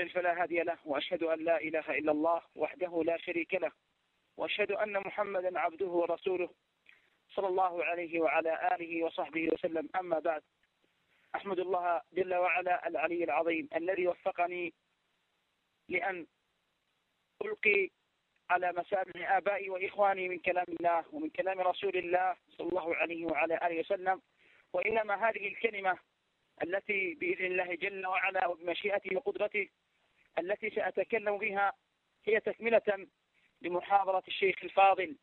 يضلل فلا هادي له وأشهد أن لا إله إلا الله وحده لا شريك له وأشهد أن محمدا عبده ورسوله صلى الله عليه وعلى آله وصحبه وسلم. أما بعد أحمد الله جل وعلا العلي العظيم الذي وفقني لأن ألقي على مسامع آبائي وإخواني من كلام الله ومن كلام رسول الله صلى الله عليه وعلى آله وسلم وإنما هذه الكلمة التي بإذن الله جل وعلا وبمشيئته وقدرته التي سأتكلم بها هي تكملة لمحاضرة الشيخ الفاضل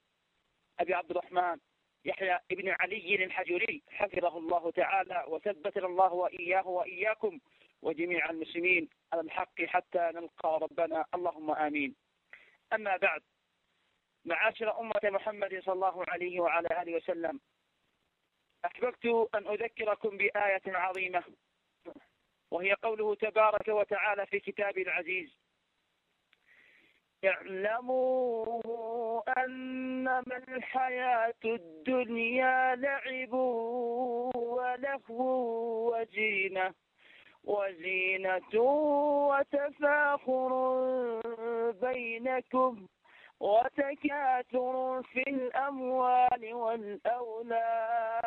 أبي عبد الرحمن يحيى ابن علي الحجري حفظه الله تعالى وثبتنا الله وإياه وإياكم وجميع المسلمين على الحق حتى نلقى ربنا. اللهم آمين. أما بعد معاشر أمة محمد صلى الله عليه وعلى آله وسلم أحببت أن أذكركم بآية عظيمة. وهي قوله تبارك وتعالى في كتابه العزيز اعلموا أنما الحياة الدنيا لعب ولهو وزينة وزينة وتفاخر بينكم وتكاثر في الأموال والأولاد.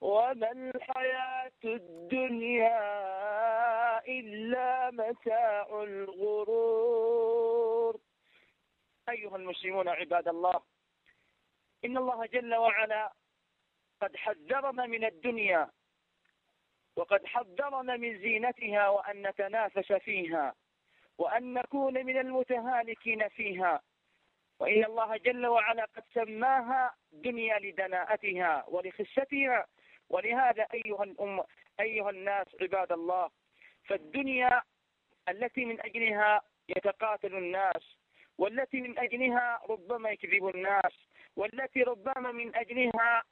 وما الحياة الدنيا إلا متاع الغرور. أيها المسلمون عباد الله إن الله جل وعلا قد حذرنا من الدنيا وقد حذرنا من زينتها وأن نتنافس فيها وأن نكون من المتهالكين فيها. وإن الله جل وعلا قد سماها دنيا لدناءتها ولخستها ولهذا أيها الأم أيها الناس عباد الله فالدنيا التي من أجلها يتقاتل الناس والتي من أجلها ربما يكذب الناس والتي ربما من أجلها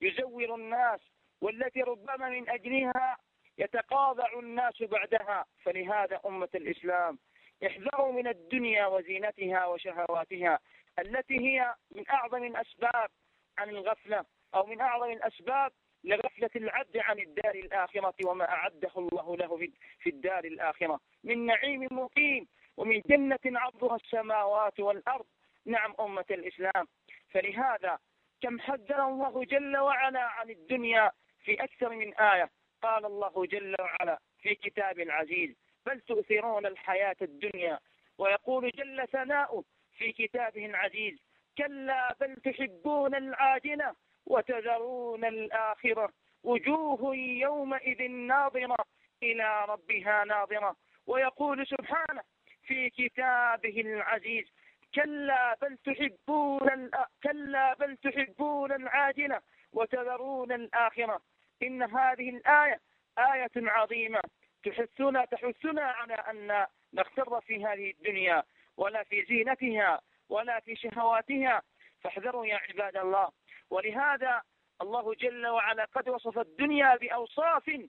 يزور الناس والتي ربما من أجلها يتقاضع الناس بعدها. فلهذا أمة الإسلام احذروا من الدنيا وزينتها وشهواتها التي هي من أعظم الأسباب عن الغفلة أو من أعظم الأسباب لغفلة العبد عن الدار الآخرة وما أعده الله له في الدار الآخرة. من نعيم مقيم ومن جنة عرضها السماوات والأرض. نعم أمة الإسلام. فلهذا كم حذر الله جل وعلا عن الدنيا في أكثر من آية. قال الله جل وعلا في كتاب العزيز بل تؤثرون الحياة الدنيا. ويقول جل ثناؤه في كتابه العزيز كلا بل تحبون العاجلة. وتذرون الآخرة. وجوه يومئذ ناظرة. إلى ربها ناظرة. ويقول سبحانه في كتابه العزيز كلا بل تحبون كلا بل تحبون العاجلة وتذرون الآخرة. إن هذه الآية آية عظيمة. تحثنا تحثنا على أن نغتر في هذه الدنيا ولا في زينتها ولا في شهواتها. فاحذروا يا عباد الله. ولهذا الله جل وعلا قد وصف الدنيا بأوصاف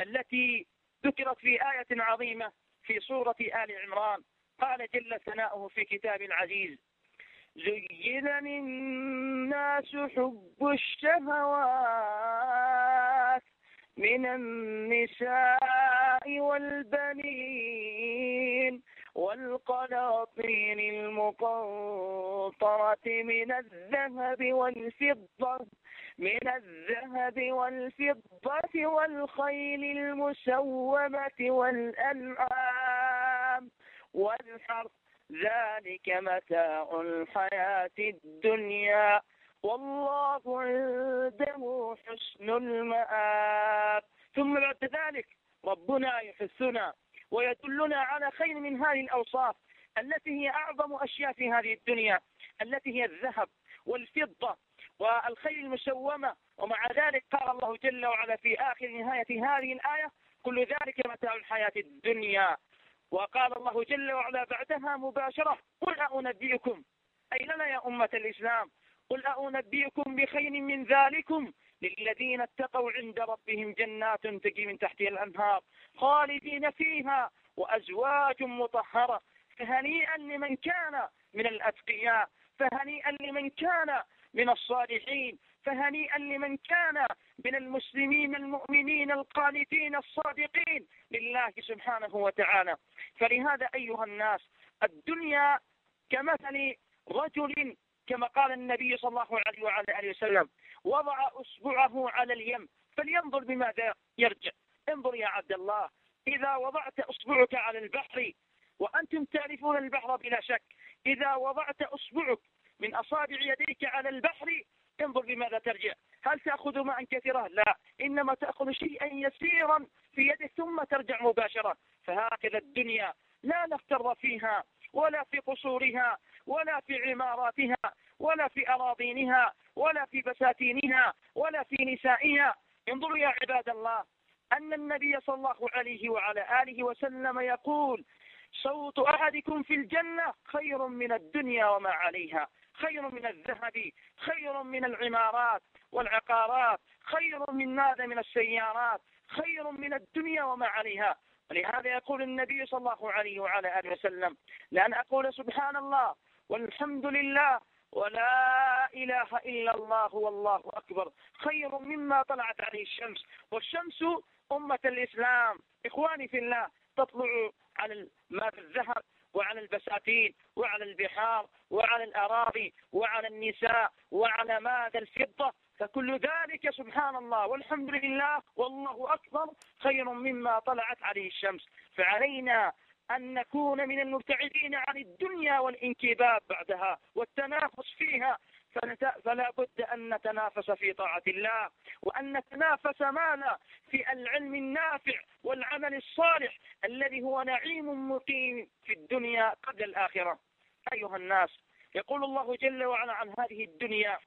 التي ذكرت في آية عظيمة في سورة آل عمران. قال جل ثناؤه في كتاب العزيز زين للناس حب الشهوات من النساء والبنين. والقناطير المقنطرة من الذهب والفضة من الذهب والفضة والخيل المسومة والأنعام. والحرث ذلك متاع الحياة الدنيا. والله عنده حسن المآب. ثم بعد ذلك ربنا يحثنا ويدلنا على خير من هذه الأوصاف التي هي أعظم أشياء في هذه الدنيا التي هي الذهب والفضة والخيل المسومة. ومع ذلك قال الله جل وعلا في آخر نهاية هذه الآية كل ذلك متاع الحياة الدنيا وقال الله جل وعلا بعدها مباشرة قل أنبئكم أي لنا يا أمة الإسلام قل أنبئكم بخير من ذلكم للذين اتقوا عند ربهم جنات تجي من تحتها الأنهار خالدين فيها وأزواج مطهرة. فهنيئا لمن كان من الأتقياء فهنيئا لمن كان من الصالحين فهنيئا لمن كان من المسلمين المؤمنين القانتين الصادقين لله سبحانه وتعالى. فلهذا أيها الناس الدنيا كمثل رجل كما قال النبي صلى الله عليه وعلى آله وسلم وضع أسبوعه على اليم فلينظر بماذا يرجع. انظر يا عبد الله إذا وضعت أسبوعك على البحر وأنتم تعرفون البحر بلا شك إذا وضعت أسبوعك من أصابع يديك على البحر انظر بماذا ترجع. هل تأخذ ماء كثيرا لا إنما تأخذ شيئا يسيرا في يدك ثم ترجع مباشرة. فهكذا الدنيا لا نفتر فيها ولا في قصورها ولا في عماراتها ولا في أراضينها ولا في بساتينها ولا في نسائها. انظروا يا عباد الله أن النبي صلى الله عليه وعلى آله وسلم يقول صوت أحدكم في الجنة خير من الدنيا وما عليها خير من الذهب خير من العمارات والعقارات خير من ماذا من السيارات خير من الدنيا وما عليها. ولهذا يقول النبي صلى الله عليه وعلى آله وسلم لأن أقول سبحان الله والحمد لله ولا إله إلا الله والله أكبر. خير مما طلعت عليه الشمس. والشمس أمة الإسلام. إخواني في الله تطلع على ماء الذهب وعلى البساتين وعلى البحار وعلى الأراضي وعلى النساء وعلى ماذا؟ الفضة. فكل ذلك سبحان الله والحمد لله والله أكبر. خير مما طلعت عليه الشمس. فعلينا أن نكون من المبتعدين عن الدنيا والانكباب بعدها والتنافس فيها. فلا بد أن نتنافس في طاعة الله وأن نتنافس ماذا؟ في العلم النافع والعمل الصالح الذي هو نعيم مقيم في الدنيا قبل الآخرة. أيها الناس يقول الله جل وعلا عن هذه الدنيا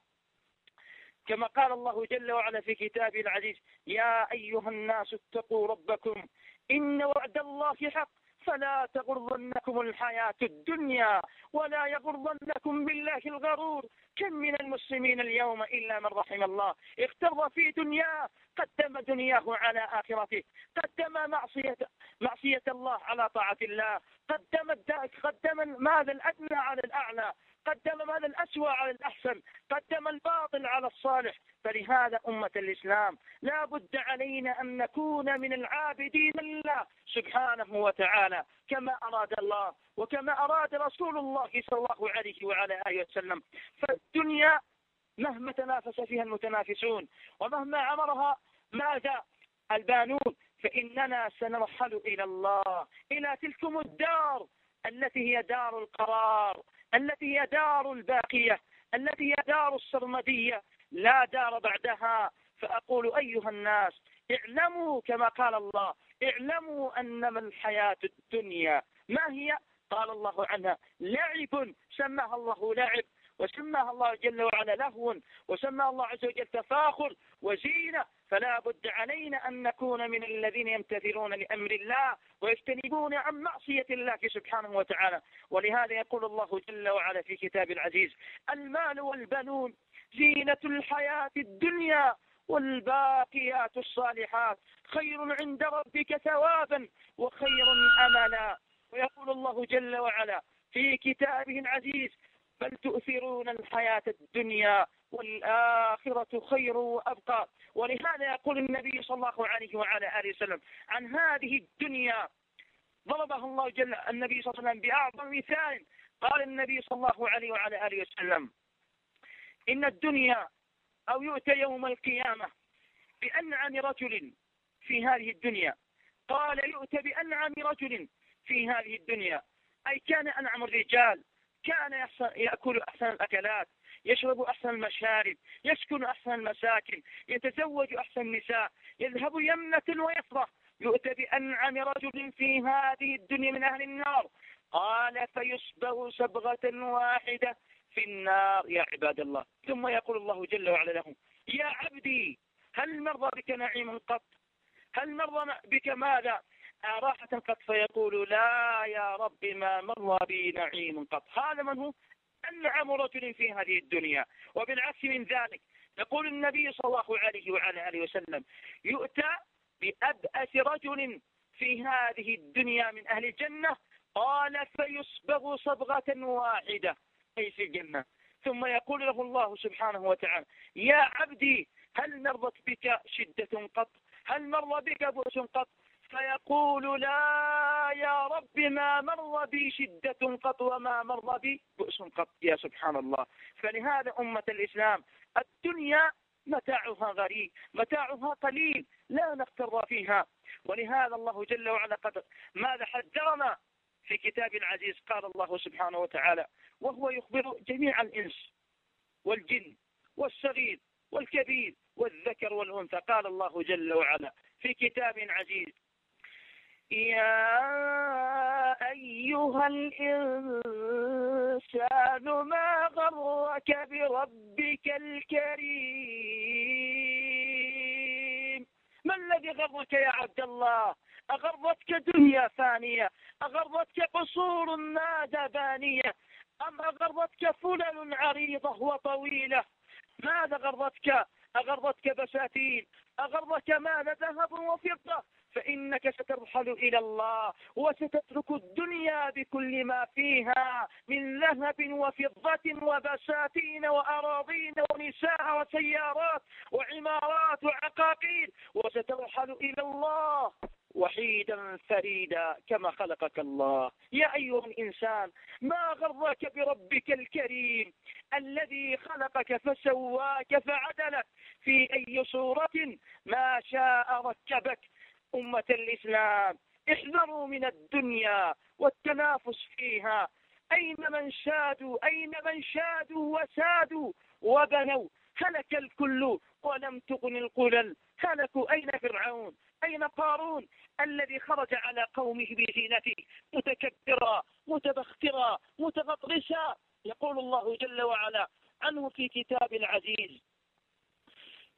كما قال الله جل وعلا في كتابه العزيز يا أيها الناس اتقوا ربكم إن وعد الله حق فلا تغرنكم الحياة الدنيا ولا يغرنكم بالله الغرور. كم من المسلمين اليوم إلا من رحم الله. اختر في دنياه قدم دنياه على آخرته. قدم معصية, معصية الله على طاعة الله. قدم قدم ماذا الأدنى على الأعلى. قدم ماذا الأسوأ على الأحسن قدم الباطل على الصالح. فلهذا أمة الإسلام لا بد علينا أن نكون من العابدين لله سبحانه وتعالى كما أراد الله وكما أراد رسول الله صلى الله عليه وعلى آله وسلم. فالدنيا مهما تنافس فيها المتنافسون ومهما عمرها ماذا؟ البانون. فإننا سنرحل إلى الله إلى تلكم الدار التي هي دار القرار. التي هي دار الباقية التي هي دار السرمدية. لا دار بعدها. فأقول أيها الناس اعلموا كما قال الله اعلموا أنما الحياة الدنيا. ما هي؟ قال الله عنها لعب سماها الله لعب. وسماها الله جل وعلا لهو وسماها الله عز وجل تفاخر وزينة. فلا بد علينا أن نكون من الذين يمتثلون لأمر الله ويجتنبون عن معصية الله سبحانه وتعالى. ولهذا يقول الله جل وعلا في كتاب العزيز المال والبنون زينة الحياة الدنيا والباقيات الصالحات. خير عند ربك ثوابا وخير أملا. ويقول الله جل وعلا في كتابه العزيز بل تؤثرون الحياة الدنيا والآخرة خير وأبقى. ولهذا يقول النبي صلى الله عليه وعلى آله وسلم عن هذه الدنيا ضربها الله جل النبي صلى الله عليه وسلم بأعظم مثال. قال النبي صلى الله عليه وعلى آله وسلم إن الدنيا أو يؤتى يوم القيامة بأنعم رجل في هذه الدنيا. قال يؤتى بأنعم رجل في هذه الدنيا. أي كان أنعم الرجال. كان يأكل أحسن الأكلات يشرب أحسن المشارب يسكن أحسن المساكن يتزوج أحسن النساء يذهب يمنة ويفرح يؤتى بأنعم رجل في هذه الدنيا من أهل النار. قال فيصبغ صبغة واحدة في النار. يا عباد الله. ثم يقول الله جل وعلا له يا عبدي هل مر بك نعيم قط؟ هل مر بك ماذا؟ راحة قط فيقول لا يا رب ما مر بي نعيم قط. هذا من هو؟ أنعم رجل في هذه الدنيا. وبالعكس من ذلك يقول النبي صلى الله عليه وعلى آله وسلم يؤتى بأبأس رجل في هذه الدنيا من أهل الجنة قال فيصبغ صبغة واحدة أي في الجنة. ثم يقول له الله سبحانه وتعالى يا عبدي هل مرت بك شدة قط؟ هل مر بك بؤس قط؟ فيقول لا يا رب ما مر بي شدة قط وما مر بي بؤس قط يا سبحان الله. فلهذا أمة الإسلام الدنيا متاعها غريب متاعها قليل لا نغتر فيها. ولهذا الله جل وعلا قد ماذا حذرنا؟ في كتاب العزيز قال الله سبحانه وتعالى وهو يخبر جميع الإنس والجن والصغير والكبير والذكر والأنثى. قال الله جل وعلا في كتاب عزيز يا أيها الإنسان ما غرك بربك الكريم؟ ما الذي غرك يا عبد الله؟ أغرتك دنيا فانية أغرتك قصور نادى بانية أم أغرتك فلل عريضة وطويلة؟ ماذا غرتك؟ أغرتك بساتين أغرك مال ذهب وفضة فإنك سترحل إلى الله وستترك الدنيا بكل ما فيها من ذهب وفضة وبساتين وأراضين ونساء وسيارات وعمارات وعقاقير وسترحل إلى الله وحيدا فريدا كما خلقك الله. يا أيها الإنسان ما غرك بربك الكريم الذي خلقك فسواك فعدلك في أي صورة؟ ما شاء ركبك أمة الإسلام احذروا من الدنيا والتنافس فيها. أين من شادوا؟ أين من شادوا وسادوا وبنوا؟ هلك الكل ولم تغن القلل. هلكوا أين فرعون؟ أين قارون؟ الذي خرج على قومه بزينته. متكبرا متبخترا متغطرسا. يقول الله جل وعلا عنه في كتاب العزيز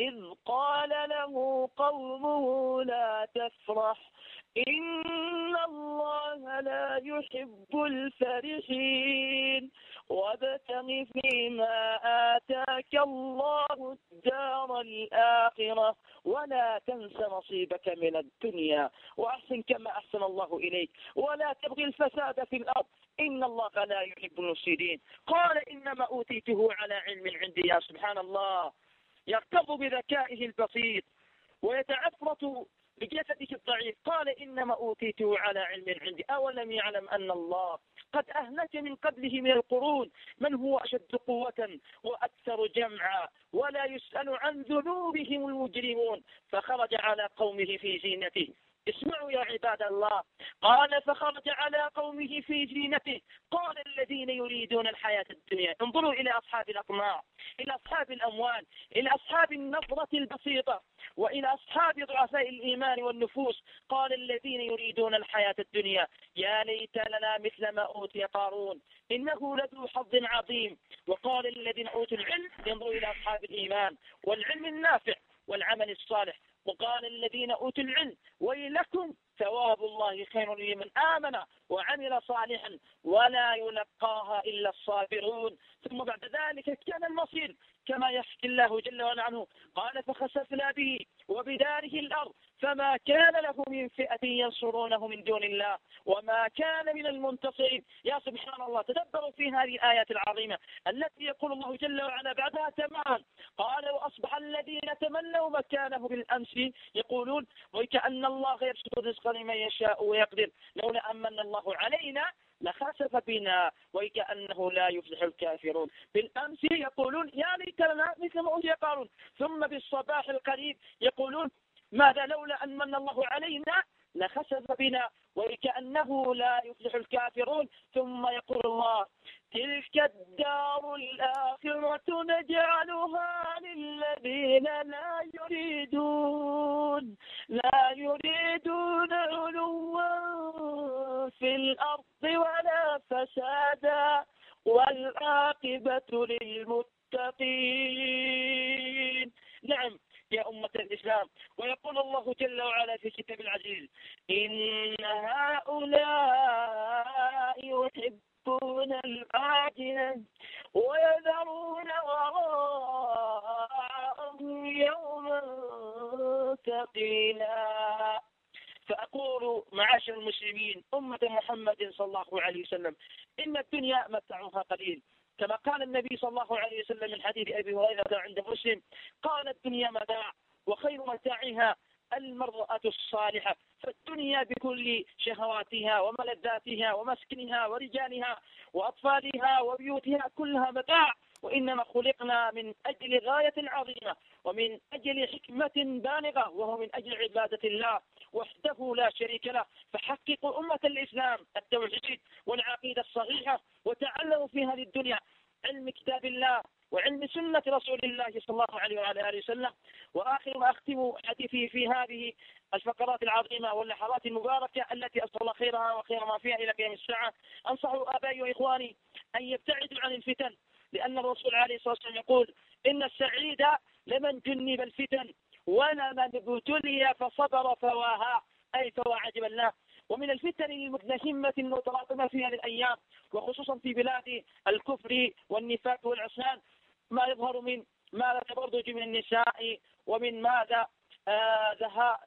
إذ قال له قومه لا تفرح إن الله لا يحب الفرحين. وابتغ فيما آتاك الله الدار الآخرة ولا تنس نصيبك من الدنيا وأحسن كما أحسن الله إليك ولا تبغي الفساد في الأرض. إن الله لا يحب المفسدين. قال إنما أوتيته على علم عندي يا سبحان الله. يرتض بذكائه البسيط ويتعفرت بجسده الضعيف. قال إنما أوتيته على علم عندي. أولم يعلم أن الله قد أهلك من قبله من القرون. من هو أشد قوة وأكثر جمعا؟ ولا يسأل عن ذنوبهم المجرمون. فخرج على قومه في زينته. اسمعوا يا عباد الله. قال فخرج على قومه في زينته. قال الذين يريدون الحياة الدنيا. انظروا إلى أصحاب الأطماع إلى أصحاب الأموال إلى أصحاب النظرة البسيطة وإلى أصحاب ضعفاء الإيمان والنفوس. قال الذين يريدون الحياة الدنيا يا ليت لنا مثل ما أوتي قارون إنه لذو حظ عظيم. وقال الذين أوتوا العلم انظروا إلى أصحاب الإيمان والعلم النافع والعمل الصالح. وقال الذين أوتوا العلم ويلكم ثواب الله خير لمن آمن وعمل صالحا ولا يلقاها إلا الصابرون. ثم بعد ذلك كان المصير كما يحكي الله جل وعلا عنه. قال فخسفنا به وبداره الأرض فما كان له من فئة ينصرونه من دون الله وما كان من المنتصرين. يا سبحان الله تدبروا في هذه الآيات العظيمة التي يقول الله جل وعلا بعدها تمام. قال وأصبح الذين تمنوا مكانه بالأمس يقولون وكأن الله يبسط الرزق لمن يشاء ويقدر لولا أمن الله علينا لخسف بنا وكأنه لا يفلح الكافرون. بالأمس يقولون يا ليت لنا مثل ما أوتي قارون. ثم بالصباح القريب يقولون ماذا لولا أن من الله علينا لخسف بنا وكأنه لا يفلح الكافرون. ثم يقول الله تلك الدار الآخرة نجعلها للذين لا يريدون لا يريدون علوا في الأرض ولا فسادا والعاقبة للمتقين. نعم يا أمة الإسلام. ويقول الله جل وعلا في كتاب العزيز إن هؤلاء يحبون العاجلة ويذرون وراءهم يوما ثقيلا. فأقول معاشر المسلمين أمة محمد صلى الله عليه وسلم إن الدنيا متعها قليل. كما قال النبي صلى الله عليه وسلم من حديث أبي هريرة عند مسلم قال الدنيا متاع وخير متاعها المرأة الصالحة فالدنيا بكل شهواتها وملذاتها ومسكنها ورجالها وأطفالها وبيوتها كلها متاع وإنما خلقنا من أجل غاية عظيمة ومن أجل حكمة بالغة وهو من أجل عبادة الله وحده لا شريك له. فحققوا أمة الإسلام التوحيد والعقيدة الصحيحة وتعلموا في هذه الدنيا علم كتاب الله وعلم سنة رسول الله صلى الله عليه وعلى آله وسلم. وآخر ما أختم حديثي في هذه الفقرات العظيمة واللحظات المباركة التي أسأل الله خيرها وخير ما فيها إلى قيام الساعة أنصح آبائي وإخواني أن يبتعدوا عن الفتن لأن الرسول عليه الصلاة والسلام يقول إن السعيد لمن جنب الفتن ولمن ابتلي فصبر فواها. أي فوا عجب الله ومن الفتن المتلهمة المتراكمة في هذه الأيام وخصوصا في بلاد الكفر والنفاق والعصيان ما يظهر من ماذا تبرج من النساء ومن ماذا؟ آه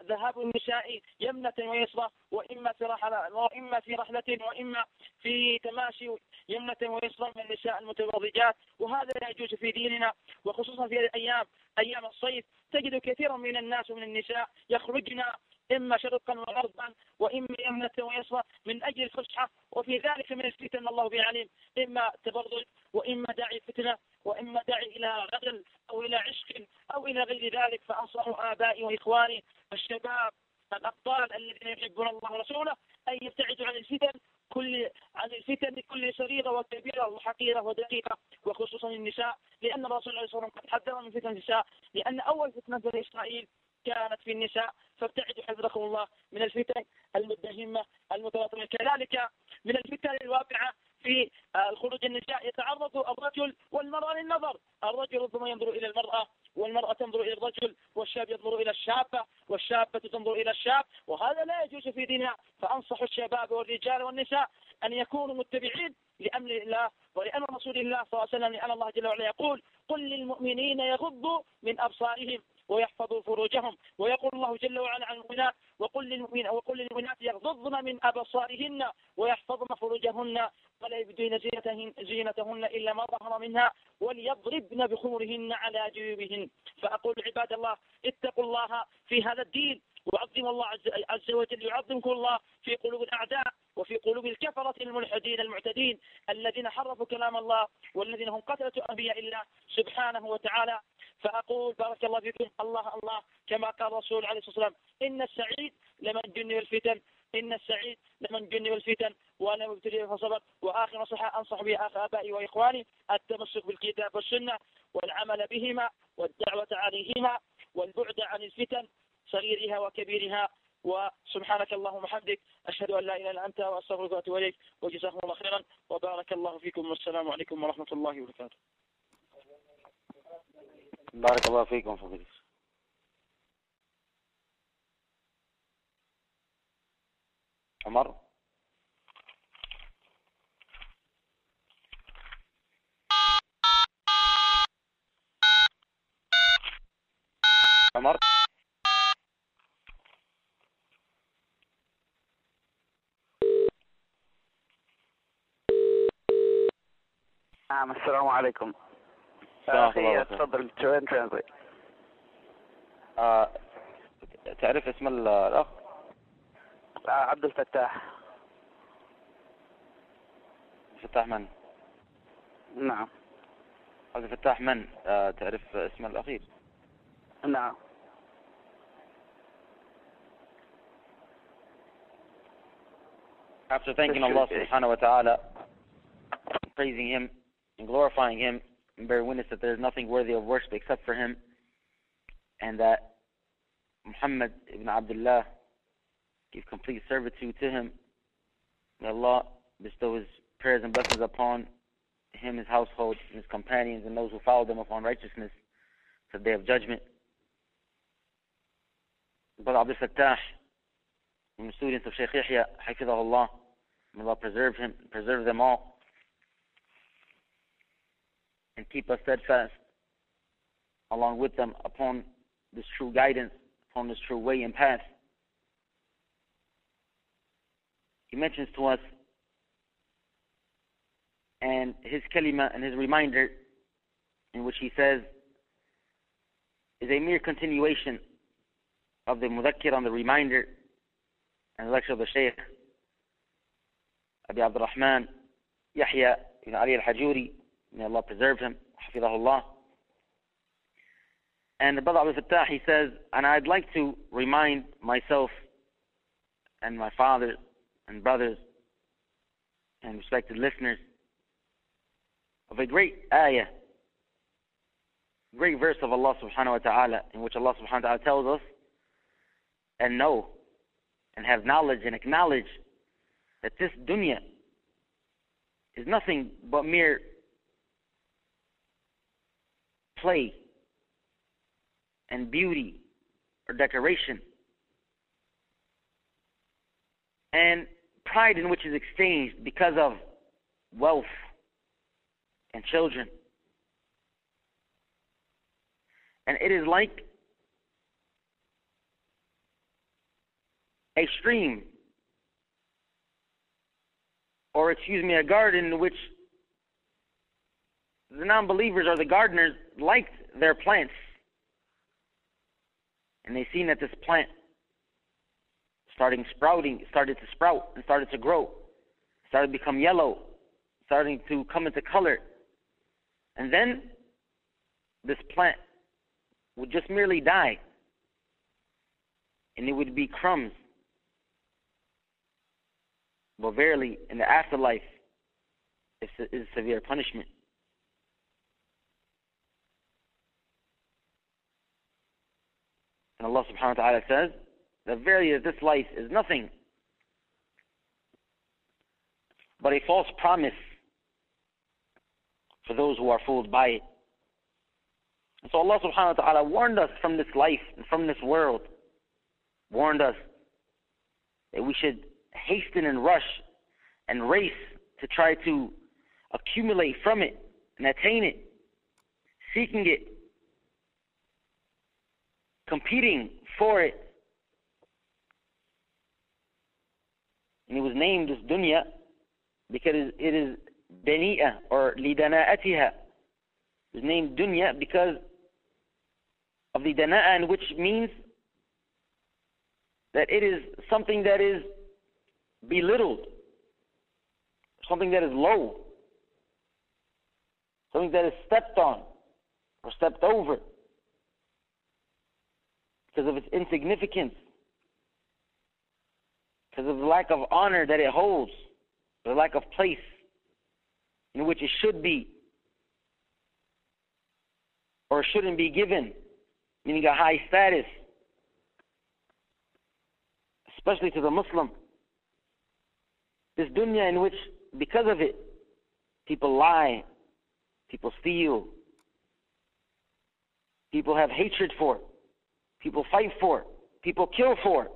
ذهاب النساء يمنة ويسرى وإما في رحلة وإما في رحلة وإما في تماشي يمنة ويسرى من النساء المتبرجات. وهذا لا يجوز في ديننا وخصوصا في الأيام أيام الصيف. تجد كثيرا من الناس ومن النساء يخرجن إما شرقا وغربا وإما يمنة ويسرى من أجل الفسحة. وفي ذلك من الفتن الله بعليم. إما تبرج وإما داعي فتنة وإما داعي إلى غدل أو إلى عشق أو إلى غير ذلك فأنصح آبائي وإخواني الشباب الأبطال الذين يحبون الله ورسوله أن يبتعدوا عن الفتن كل عن الفتن كل صغيرة وكبيرة وحقيرة ودقيقة وخصوصا النساء لأن الرسول عليه الصلاة والسلام قد حذر من فتن النساء لأن أول فتنة بني إسرائيل كانت في النساء فابتعدوا حفظكم الله من الفتن المدهمة المتواطمة كذلك من الفتن الواقعة في الخروج النساء يتعرض الرجل والمرأة للنظر. الرجل ربما ينظر إلى المرأة والمرأة تنظر إلى الرجل والشاب ينظر إلى الشابة والشابة تنظر إلى الشاب وهذا لا يجوز في ديننا. فأنصح الشباب والرجال والنساء أن يكونوا متبعين لأمر الله ولأمر رسول الله صلى الله عليه وسلم. لأن الله جل وعلا يقول قل للمؤمنين يغضوا من أبصارهم ويحفظوا فروجهم ويقول الله جل وعلا عن المؤمنات وقل للمؤمنين وقل للمؤمنات يغضضن من أبصارهن ويحفظن فروجهن ولا يبدين زينتهن, زينتهن إلا ما ظهر منها وليضربن بخمرهن على جيوبهن. فأقول عباد الله اتقوا الله في هذا الدين وعظم الله عز وجل يعظمكم الله في قلوب الأعداء وفي قلوب الكفرة الملحدين المعتدين الذين حرفوا كلام الله والذين هم قتلة أنبياء الله سبحانه وتعالى. فأقول بارك الله فيكم الله الله كما قال الرسول عليه الصلاة والسلام إن السعيد لمن جن الفتن إن السعيد لمن جن الفتن. وأنا مبتلي فصبر وآخر نصيحة أنصح بها أخ آبائي وإخواني التمسك بالكتاب والسنة والعمل بهما والدعوة عليهما والبعد عن الفتن صغيرها وكبيرها. وسبحانك اللهم وحمدك أشهد أن لا إله إلا أنت وأستغفرك وأتوب إليك. وجزاكم الله خيرا وبارك الله فيكم. والسلام عليكم ورحمة الله وبركاته. بارك الله فيكم فضيلة عمر؟ عمر. نعم السلام عليكم. عليكم. تفضل. وين تنزل آه تعرف اسم ال- الأخ؟ آه، عبد الفتاح. فتاح من؟ نعم. عبد الفتاح من؟ آه تعرف اسم الأخير؟ نعم. After thanking Allah eh? subhanahu wa ta'ala praising Him and glorifying Him and bear witness that there is nothing worthy of worship except for Him and that Muhammad ibn Abdullah give complete servitude to him. May Allah bestow His prayers and blessings upon him, his household, and his companions, and those who follow them upon righteousness to the day of judgment. Brother Abdul Fattah, from the students of Shaykh Yahya, Hafidahullah, may Allah preserve him, preserve them all, and keep us steadfast along with them upon this true guidance, upon this true way and path. He mentions to us and his kalima and his reminder in which he says is a mere continuation of the mudhakkir on the reminder and the lecture of the Shaykh Abi Abdul Rahman Yahya ibn Ali al-Hajuri may Allah preserve him Hafidahullah and the brother Abu Fattah he says and I'd like to remind myself and my fathers and brothers and respected listeners of a great ayah, great verse of Allah subhanahu wa ta'ala, in which Allah subhanahu wa ta'ala tells us and know and have knowledge and acknowledge that this dunya is nothing but mere play and beauty or decoration and pride in which is exchanged because of wealth and children. And it is like a stream, or excuse me, a garden in which the non believers or the gardeners liked their plants. And they seen that this plant starting sprouting, started to sprout and started to grow, started to become yellow, starting to come into color. And then this plant would just merely die. And it would be crumbs. But verily, in the afterlife, it is is severe punishment. And Allah subhanahu wa ta'ala says that verily this life is nothing but a false promise for those who are fooled by it. And so Allah subhanahu wa ta'ala warned us from this life and from this world, warned us that we should hasten and rush and race to try to accumulate from it and attain it, seeking it, competing for it. And it was named this dunya because it is dani'a or lidana'atiha. It was named dunya because of the dana'a, which means that it is something that is belittled, something that is low, something that is stepped on or stepped over because of its insignificance, because of the lack of honor that it holds, the lack of place in which it should be or shouldn't be given, meaning a high status, especially to the Muslim. This dunya in which, because of it, people lie, people steal, people have hatred for, people fight for, people kill for.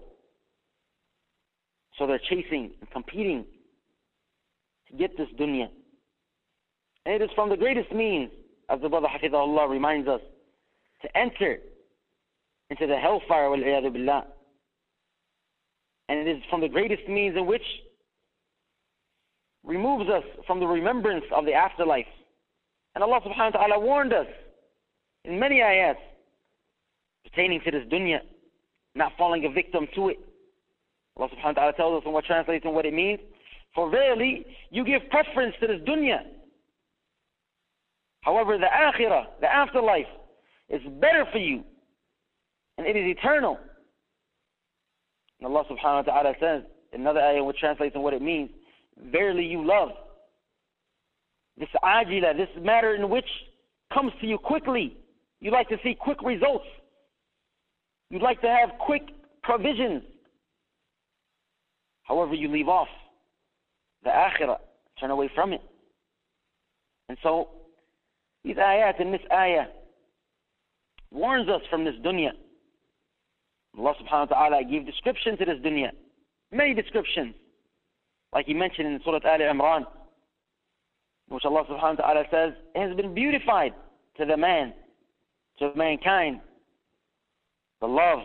So they're chasing and competing to get this dunya. And it is from the greatest means, as the brother Hafidahullah reminds us, to enter into the hellfire, billah. And it is from the greatest means in which removes us from the remembrance of the afterlife. And Allah subhanahu wa ta'ala warned us in many ayats pertaining to this dunya, not falling a victim to it. Allah subhanahu wa ta'ala tells us in what translates and what it means. For verily, you give preference to this dunya However, the akhirah, the afterlife, is better for you. And it is eternal. And Allah subhanahu wa ta'ala says, another ayah which translates and what it means, verily you love this ajila, this matter in which comes to you quickly. You like to see quick results. You'd like to have quick provisions. However, you leave off the akhirah, turn away from it. And so, these ayat and this ayah warns us from this dunya. Allah subhanahu wa ta'ala gave description to this dunya. Many descriptions. Like he mentioned in Surah Al Imran, which Allah subhanahu wa ta'ala says, has been beautified to the man, to mankind. The love,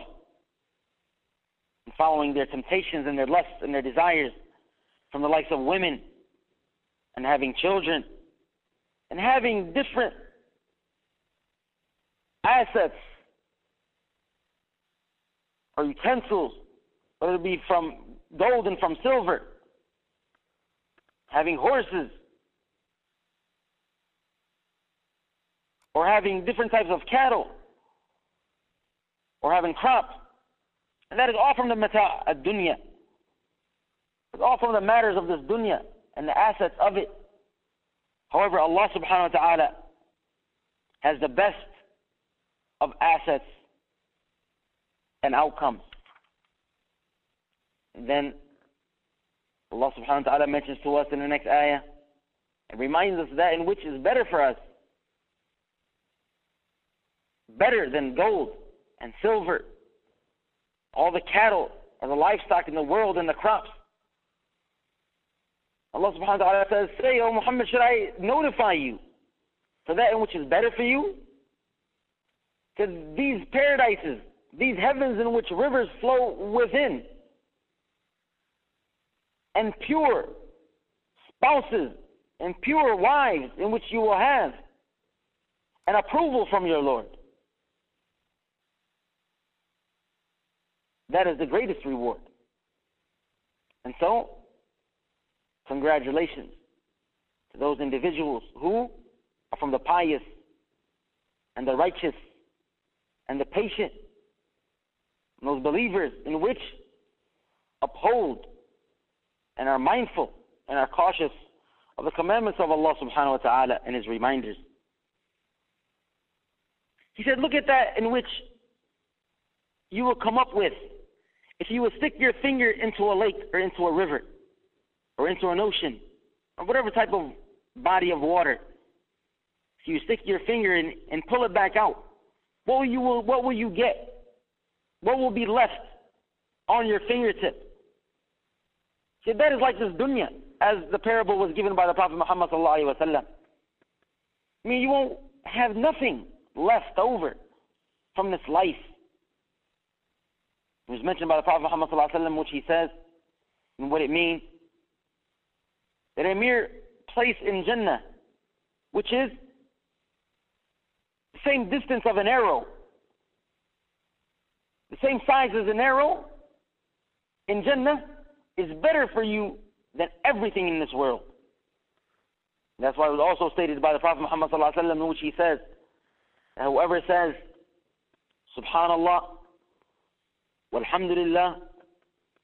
and following their temptations and their lusts and their desires from the likes of women and having children and having different assets or utensils, whether it be from gold and from silver, having horses, or having different types of cattle, or having crops. And that is all from the mata' ad-dunya. It's all from the matters of this dunya and the assets of it. However, Allah subhanahu wa ta'ala has the best of assets and outcomes. And then Allah subhanahu wa ta'ala mentions to us in the next ayah and reminds us that in which is better for us. Better than gold and silver, all the cattle and the livestock in the world and the crops. Allah subhanahu wa ta'ala says, Say, O Muhammad, should I notify you for that in which is better for you? Because these paradises, these heavens in which rivers flow within, and pure spouses and pure wives in which you will have an approval from your Lord. That is the greatest reward. And so, congratulations to those individuals who are from the pious and the righteous and the patient, and those believers in which uphold and are mindful and are cautious of the commandments of Allah subhanahu wa ta'ala and His reminders. He said, look at that in which you will come up with if you would stick your finger into a lake or into a river or into an ocean or whatever type of body of water. If you stick your finger in and pull it back out, what will you what will you get? What will be left on your fingertip? See, that is like this dunya, as the parable was given by the Prophet Muhammad sallallahu wasallam. I mean, you won't have nothing left over from this life. It was mentioned by the Prophet Muhammad sallallahu wasallam, which he says, and what it means, that a mere place in Jannah, which is the same distance of an arrow, the same size as an arrow in Jannah, is better for you than everything in this world. That's why it was also stated by the Prophet Muhammad sallallahu in which he says, whoever says, Subhanallah, Walhamdulillah,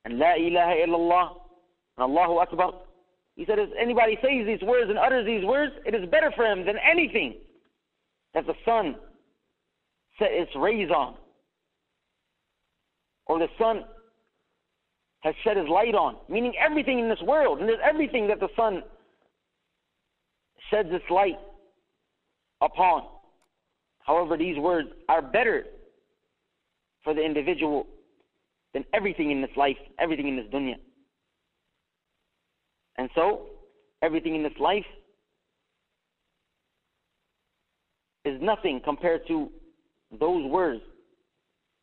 and La ilaha illallah, and Allahu Akbar, he said, if anybody says these words and utters these words, it is better for him than anything that the sun set its rays on, or the sun has shed his light on, meaning everything in this world, and there's everything that the sun sheds its light upon. However, these words are better for the individual than everything in this life, everything in this dunya. And so, everything in this life is nothing compared to those words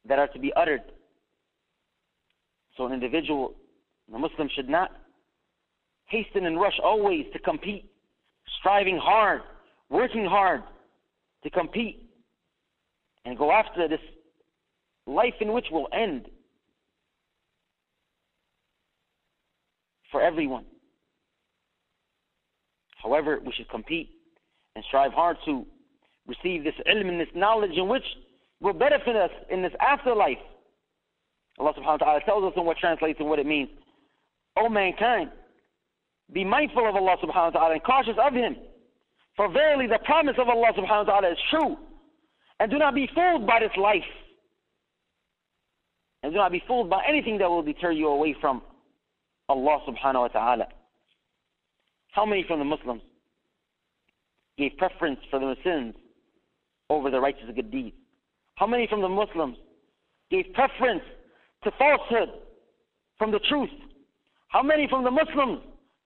that are to be uttered so an individual, a Muslim should not hasten and rush always to compete, striving hard, working hard to compete and go after this life in which will end for everyone. However, we should compete and strive hard to receive this ilm and this knowledge in which will benefit us in this afterlife Allah subhanahu wa ta'ala tells us in what translates and what it means. O mankind, be mindful of Allah subhanahu wa ta'ala and cautious of Him For verily the promise of Allah subhanahu wa ta'ala is true. And do not be fooled by this life. And do not be fooled by anything that will deter you away from Allah subhanahu wa ta'ala. How many from the Muslims gave preference for the sins over the righteous good deeds? How many from the Muslims gave preference to falsehood from the truth? How many from the Muslims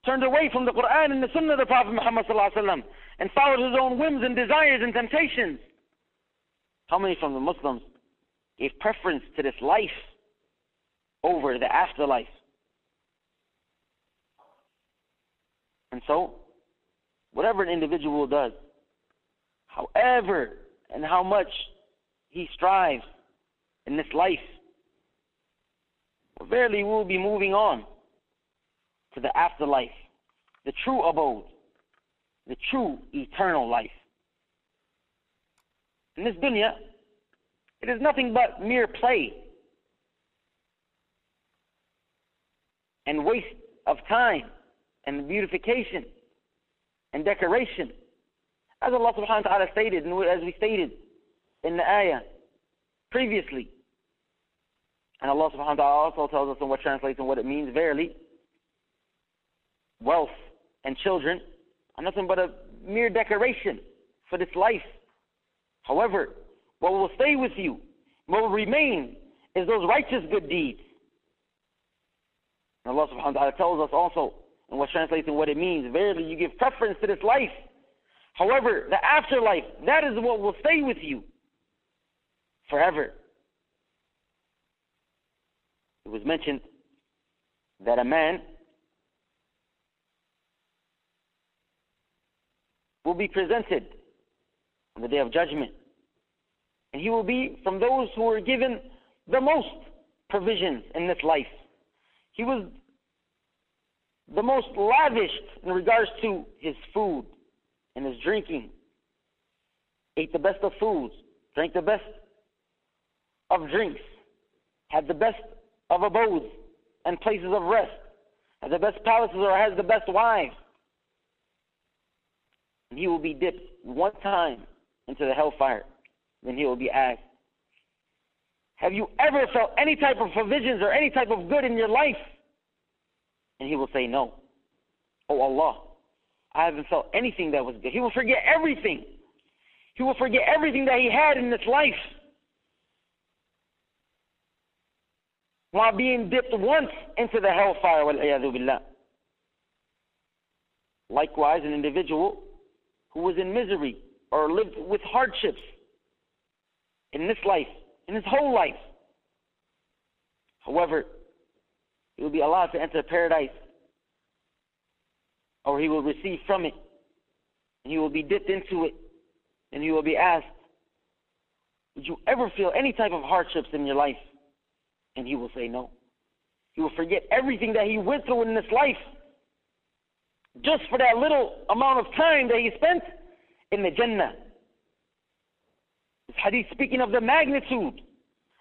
turned away from the Quran and the Sunnah of the Prophet Muhammad and followed his own whims and desires and temptations? How many from the Muslims gave preference to this life over the afterlife? And so, whatever an individual does, however and how much he strives in this life, verily we will be moving on to the afterlife, the true abode, the true eternal life. In this dunya, it is nothing but mere play and waste of time and beautification and decoration. As Allah subhanahu wa ta'ala stated, and as we stated in the ayah previously. And Allah subhanahu wa ta'ala also tells us in what translates and what it means. Verily, wealth and children are nothing but a mere decoration for this life. However, what will stay with you, what will remain, is those righteous good deeds. And Allah subhanahu wa ta'ala tells us also and what translates in what it means. Verily, you give preference to this life. However, the afterlife, that is what will stay with you forever. It was mentioned that a man will be presented on the day of judgment. And he will be from those who were given the most provisions in this life. He was the most lavished in regards to his food and his drinking. Ate the best of foods, drank the best of drinks, had the best of abodes and places of rest, had the best palaces or has the best wives. And he will be dipped one time into the hellfire. Then he will be asked, Have you ever felt any type of provisions or any type of good in your life? And he will say, No. Oh Allah, I haven't felt anything that was good. He will forget everything. He will forget everything that he had in this life. While being dipped once into the hellfire, billah. Likewise, an individual who was in misery or lived with hardships in this life, in his whole life. However, he will be allowed to enter paradise, or he will receive from it, and he will be dipped into it, and he will be asked, Did you ever feel any type of hardships in your life? And he will say no. He will forget everything that he went through in this life just for that little amount of time that he spent in the Jannah. This hadith speaking of the magnitude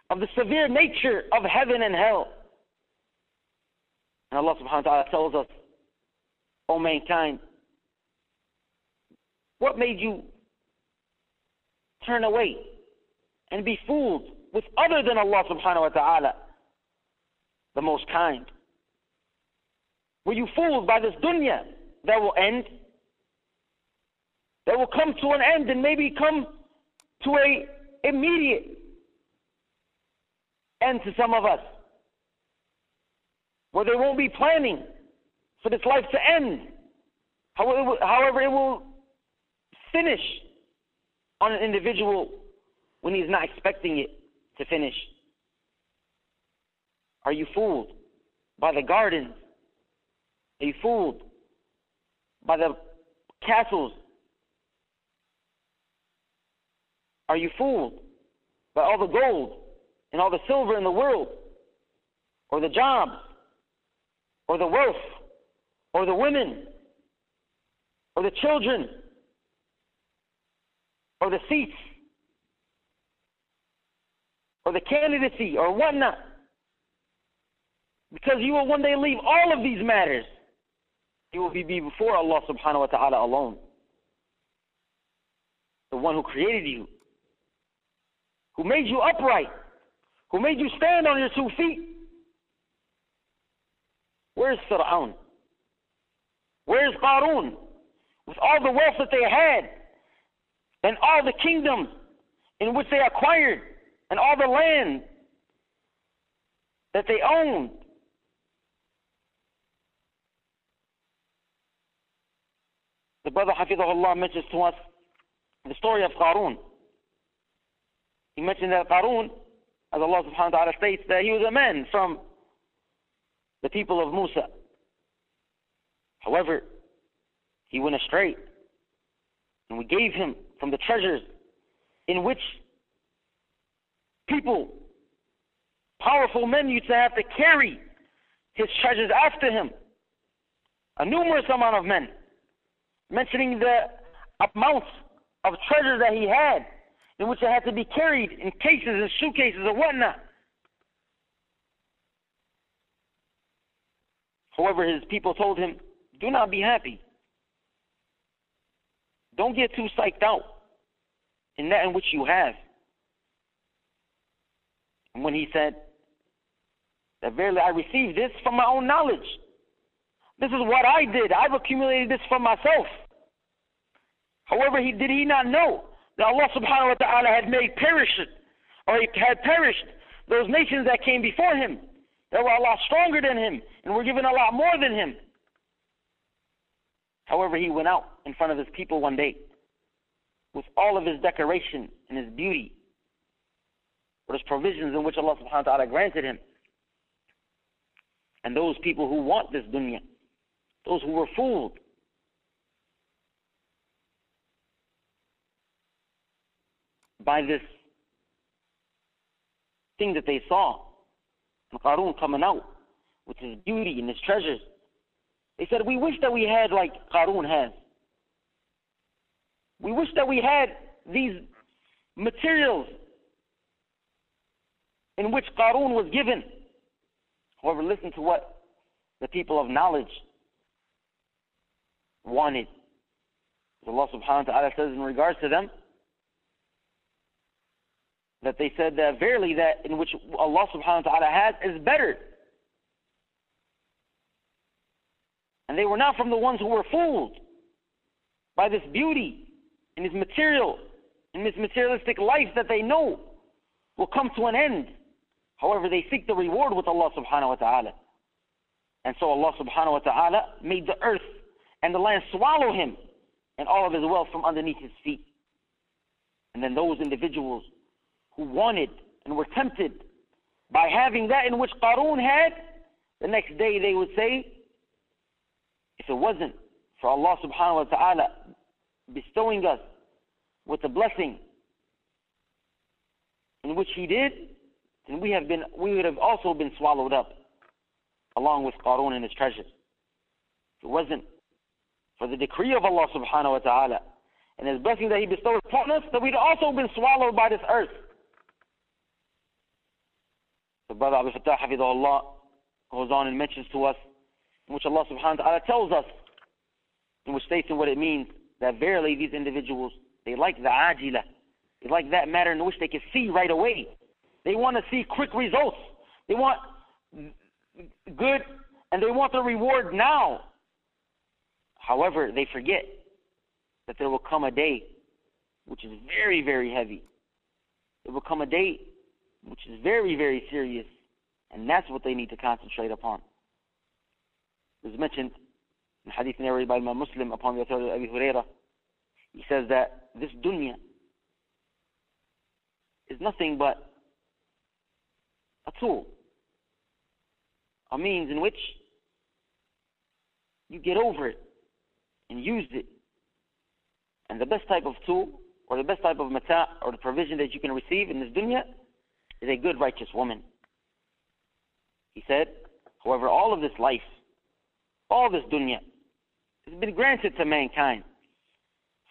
of the severe nature of heaven and hell. And Allah subhanahu wa ta'ala tells us, O mankind, what made you turn away and be fooled with other than Allah subhanahu wa ta'ala, the most kind? Were you fooled by this dunya that will end? That will come to an end and maybe come to a immediate end to some of us where they won't be planning for this life to end. However, it will finish on an individual when he's not expecting it to finish. Are you fooled by the gardens? Are you fooled by the castles? Are you fooled by all the gold and all the silver in the world? Or the jobs? or the wealth, or the women, or the children, or the seats, or the candidacy, or whatnot. Because you will one day leave all of these matters. You will be before Allah subhanahu wa ta'ala alone. the one who created you, who made you upright, who made you stand on your two feet. Where's Fir'aun? Where's Qarun? With all the wealth that they had, and all the kingdoms in which they acquired, and all the land that they owned. The brother Hafidahullah mentions to us the story of Qarun. He mentioned that Qarun, as Allah subhanahu wa ta'ala states, that he was a man from the people of Musa. However, he went astray. And we gave him from the treasures in which people, powerful men, used to have to carry his treasures after him. A numerous amount of men, mentioning the amounts of treasures that he had, in which it had to be carried in cases and suitcases or whatnot. However, his people told him, Do not be happy. Don't get too psyched out in that in which you have. And when he said, that verily I received this from my own knowledge. This is what I did. I've accumulated this for myself. However, he did he not know that Allah subhanahu wa ta'ala had made perish or had perished those nations that came before him that were a lot stronger than him and were given a lot more than him. However, he went out in front of his people one day with all of his decoration and his beauty, with his provisions in which Allah subhanahu wa ta'ala granted him. And those people who want this dunya, those who were fooled, by this thing that they saw, Qarun coming out with his beauty and his treasures. They said, We wish that we had like Qarun has. We wish that we had these materials in which Qarun was given. However, listen to what the people of knowledge wanted. Allah subhanahu wa ta'ala says in regards to them that they said that verily that in which Allah subhanahu wa ta'ala has is better. And they were not from the ones who were fooled by this beauty and this material and this materialistic life that they know will come to an end. However, they seek the reward with Allah subhanahu wa ta'ala. And so Allah subhanahu wa ta'ala made the earth and the land swallow him and all of his wealth from underneath his feet. And then those individuals who wanted and were tempted by having that in which Qarun had, the next day they would say, if it wasn't for Allah subhanahu wa ta'ala bestowing us with the blessing in which He did, then we have been we would have also been swallowed up along with Qarun and his treasures. If it wasn't for the decree of Allah subhanahu wa ta'ala and his blessing that He bestowed upon us, that we'd also been swallowed by this earth. The brother Abdul Fattah Hafidahullah goes on and mentions to us, in which Allah subhanahu wa ta'ala tells us, in which states in what it means, that verily these individuals, they like the ajila. They like that matter in which they can see right away. They want to see quick results. They want good and they want the reward now. However, they forget that there will come a day which is very, very heavy. There will come a day which is very, very serious, and that's what they need to concentrate upon. It was mentioned in hadith narrated by Imam Muslim upon the authority of Abu Hurairah. He says that this dunya is nothing but a tool, a means in which you get over it and used it. And the best type of tool, or the best type of mata, or the provision that you can receive in this dunya is a good, righteous woman. He said, however, all of this life, all this dunya, has been granted to mankind.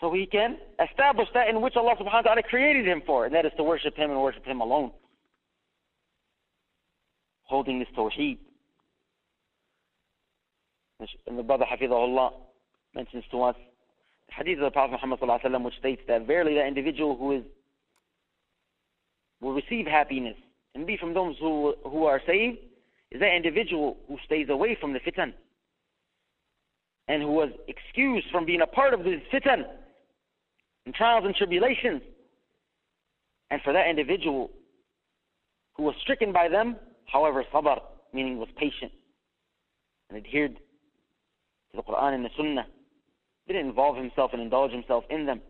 So he can establish that in which Allah subhanahu wa ta'ala created him for, and that is to worship him and worship him alone. Holding this tawheed. And the brother Hafidahullah mentions to us the hadith of the Prophet Muhammad which states that verily that individual who is will receive happiness and be from those who who are saved is that individual who stays away from the fitan and who was excused from being a part of the fitan and trials and tribulations. And for that individual who was stricken by them, however, sabr, meaning was patient and adhered to the Quran and the Sunnah, didn't involve himself and indulge himself in them,